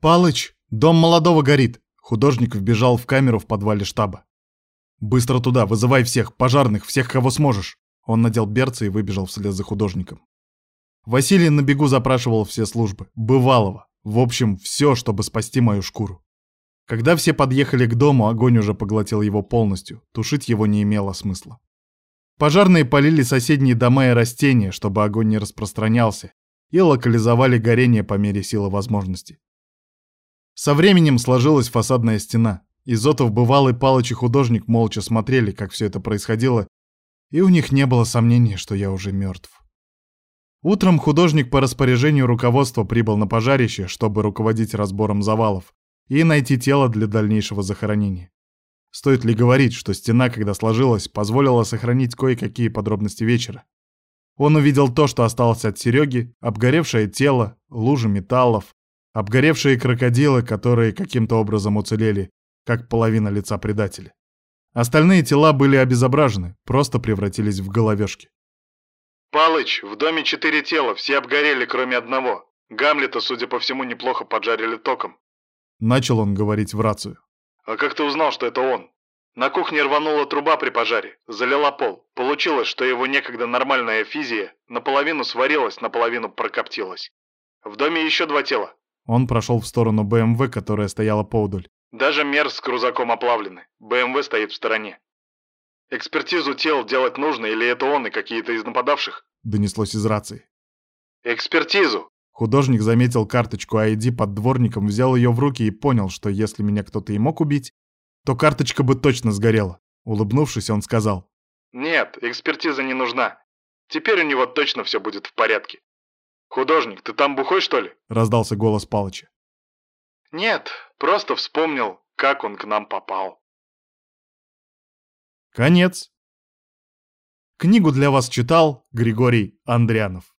«Палыч, дом молодого горит!» Художник вбежал в камеру в подвале штаба. «Быстро туда, вызывай всех, пожарных, всех, кого сможешь!» Он надел берцы и выбежал вслед за художником. Василий на бегу запрашивал все службы. Бывалого. В общем, все, чтобы спасти мою шкуру. Когда все подъехали к дому, огонь уже поглотил его полностью. Тушить его не имело смысла. Пожарные полили соседние дома и растения, чтобы огонь не распространялся, и локализовали горение по мере силы возможности. Со временем сложилась фасадная стена. Изотов бывалый Палыч художник молча смотрели, как все это происходило, и у них не было сомнений, что я уже мертв. Утром художник по распоряжению руководства прибыл на пожарище, чтобы руководить разбором завалов и найти тело для дальнейшего захоронения. Стоит ли говорить, что стена, когда сложилась, позволила сохранить кое-какие подробности вечера? Он увидел то, что осталось от Сереги, обгоревшее тело, лужи металлов, обгоревшие крокодилы, которые каким-то образом уцелели, как половина лица предателя. Остальные тела были обезображены, просто превратились в головешки. «Палыч, в доме четыре тела, все обгорели, кроме одного. Гамлета, судя по всему, неплохо поджарили током». Начал он говорить в рацию. «А как ты узнал, что это он?» На кухне рванула труба при пожаре, залила пол. Получилось, что его некогда нормальная физия наполовину сварилась, наполовину прокоптилась. В доме еще два тела. Он прошел в сторону БМВ, которая стояла поудаль. Даже Мерс с крузаком оплавлены. БМВ стоит в стороне. Экспертизу тел делать нужно, или это он и какие-то из нападавших? Донеслось из рации. Экспертизу! Художник заметил карточку ID под дворником, взял ее в руки и понял, что если меня кто-то и мог убить, то карточка бы точно сгорела. Улыбнувшись, он сказал. «Нет, экспертиза не нужна. Теперь у него точно все будет в порядке. Художник, ты там бухой, что ли?» Раздался голос Палыча. «Нет, просто вспомнил, как он к нам попал». Конец. Книгу для вас читал Григорий Андрянов.